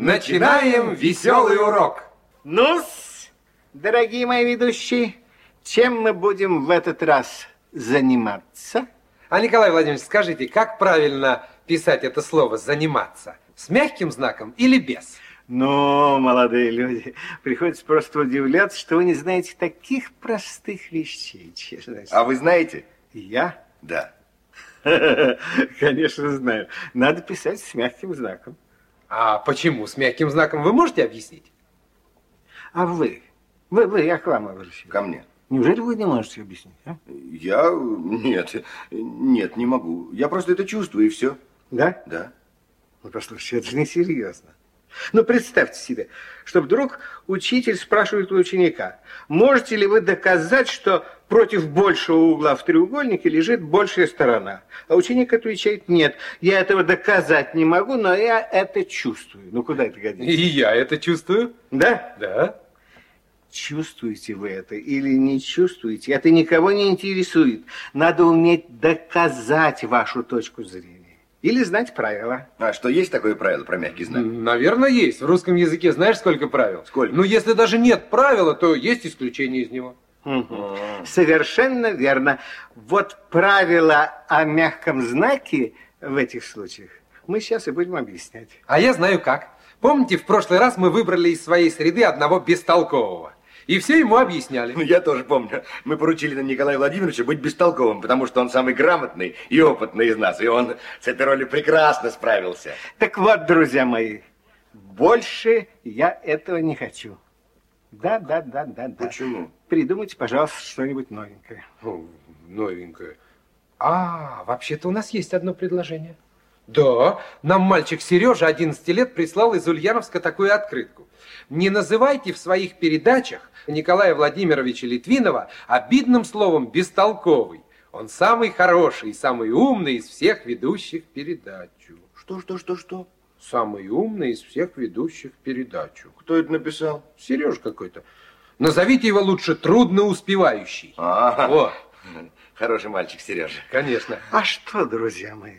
Начинаем веселый урок. ну дорогие мои ведущие, чем мы будем в этот раз заниматься? А, Николай Владимирович, скажите, как правильно писать это слово «заниматься»? С мягким знаком или без? Ну, молодые люди, приходится просто удивляться, что вы не знаете таких простых вещей, честно. А вы знаете? Я? Да. Конечно, знаю. Надо писать с мягким знаком. А почему с мягким знаком вы можете объяснить? А вы? Вы, вы, я к вам обращаюсь. Ко мне. Неужели вы не можете объяснить, а? Я... Нет, нет, не могу. Я просто это чувствую, и все. Да? Да. Ну, послушайте, это же несерьезно. Ну, представьте себе, что вдруг учитель спрашивает у ученика, можете ли вы доказать, что против большего угла в треугольнике лежит большая сторона? А ученик отвечает, нет, я этого доказать не могу, но я это чувствую. Ну, куда это годится? И я это чувствую. Да? Да. Чувствуете вы это или не чувствуете, это никого не интересует. Надо уметь доказать вашу точку зрения. Или знать правила. А что, есть такое правило про мягкий знак? Наверное, есть. В русском языке знаешь, сколько правил? Сколько? Ну, если даже нет правила, то есть исключение из него. Угу. Совершенно верно. Вот правила о мягком знаке в этих случаях мы сейчас и будем объяснять. А я знаю как. Помните, в прошлый раз мы выбрали из своей среды одного бестолкового? И все ему объясняли. Ну, я тоже помню. Мы поручили на Николая Владимировича быть бестолковым, потому что он самый грамотный и опытный из нас. И он с этой ролью прекрасно справился. Так вот, друзья мои, больше я этого не хочу. Да, да, да, да, да. Почему? Придумайте, пожалуйста, что-нибудь новенькое. О, новенькое. А, вообще-то у нас есть одно предложение. Да, нам мальчик Сережа, 11 лет, прислал из Ульяновска такую открытку. Не называйте в своих передачах Николая Владимировича Литвинова обидным словом «бестолковый». Он самый хороший и самый умный из всех ведущих передачу. Что, что, что, что? Самый умный из всех ведущих передачу. Кто это написал? Сереж какой-то. Назовите его лучше трудно успевающий. А, О, хороший мальчик Сережа. конечно. А что, друзья мои,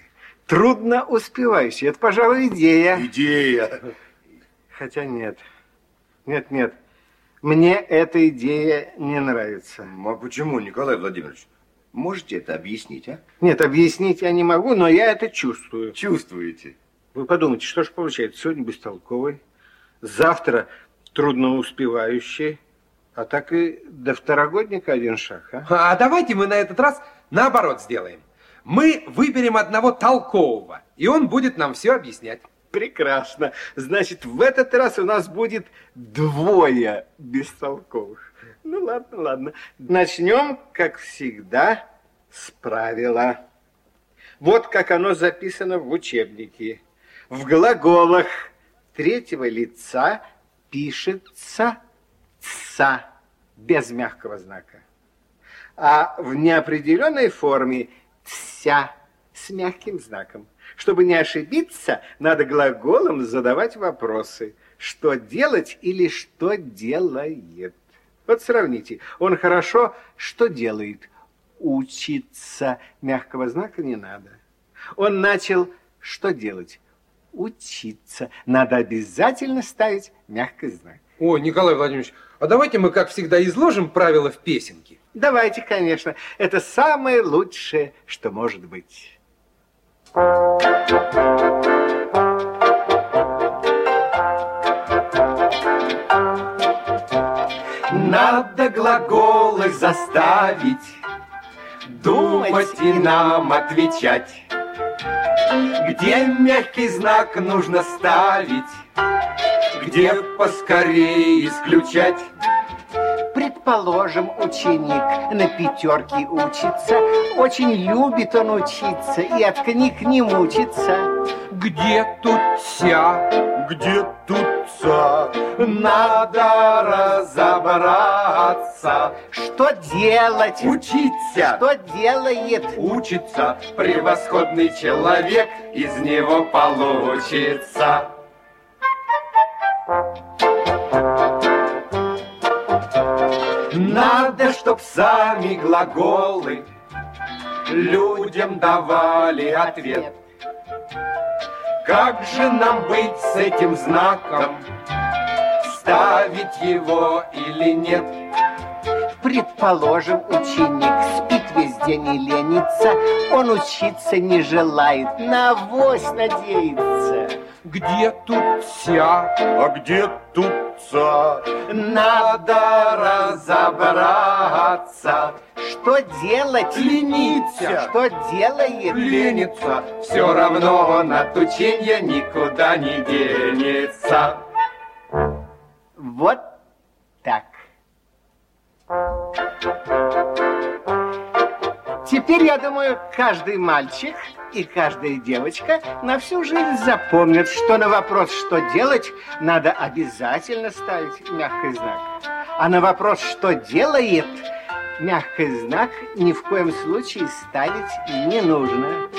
трудно успевающий. Это, пожалуй, идея. Идея. Хотя нет. Нет, нет. Мне эта идея не нравится. А почему, Николай Владимирович? Можете это объяснить, а? Нет, объяснить я не могу, но я это чувствую. Чувствуете? Вы подумайте, что же получается? Сегодня бестолковый, завтра трудно успевающий, а так и до второгодника один шаг, а? А давайте мы на этот раз наоборот сделаем. Мы выберем одного толкового, и он будет нам все объяснять. Прекрасно. Значит, в этот раз у нас будет двое бестолковых. Ну, ладно, ладно. Начнем, как всегда, с правила. Вот как оно записано в учебнике. В глаголах третьего лица пишется «ца» без мягкого знака. А в неопределенной форме «ся» с мягким знаком. Чтобы не ошибиться, надо глаголом задавать вопросы. Что делать или что делает? Вот сравните. Он хорошо что делает? Учиться. Мягкого знака не надо. Он начал что делать? Учиться. Надо обязательно ставить мягкий знак. О, Николай Владимирович, а давайте мы, как всегда, изложим правила в песенке. Давайте, конечно. Это самое лучшее, что может быть. Надо глаголы заставить, думать и нам отвечать. Где мягкий знак нужно ставить, где поскорее исключать. Предположим, ученик на пятерке учится, очень любит он учиться и от книг не мучится. Где тут ся? Где тут ца? Надо разобраться. Что делать? Учиться. Что делает? Учится превосходный человек, из него получится. Надо, чтоб сами глаголы людям давали ответ. Как же нам быть с этим знаком? Ставить его или нет? Предположим, ученик спит весь день и ленится, он учиться не желает, на авось надеется. Где тут ся? А где тут ца? Надо разобраться. Что делать? Лениться. Что делает? Ленится, все равно он от учения никуда не денется. Вот так. Теперь, я думаю, каждый мальчик и каждая девочка на всю жизнь запомнят, что на вопрос, что делать, надо обязательно ставить мягкий знак. А на вопрос, что делает, мягкий знак ни в коем случае ставить не нужно.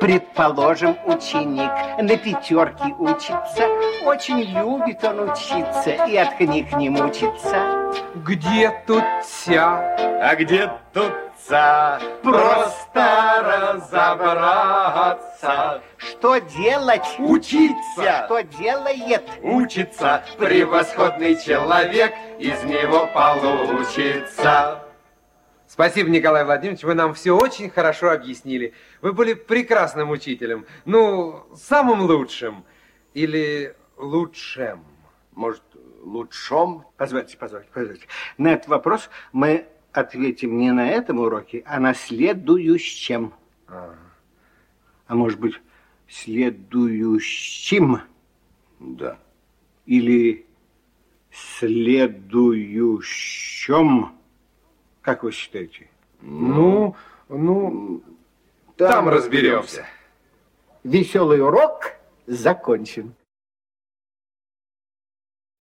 Предположим, ученик на пятерке учится, очень любит он учиться и от книг не мучится. Где тут ся? А где тут ца? Просто разобраться. Что делать? Учиться. Что делает? Учится превосходный человек, из него получится. Спасибо, Николай Владимирович, вы нам все очень хорошо объяснили. Вы были прекрасным учителем. Ну, самым лучшим. Или лучшим. Может, лучшом? Позвольте, позвольте, позвольте. На этот вопрос мы ответим не на этом уроке, а на следующем. А, А может быть, следующим Да. или следующем? Как вы считаете? Ну, ну, там разберемся. Веселый урок закончен.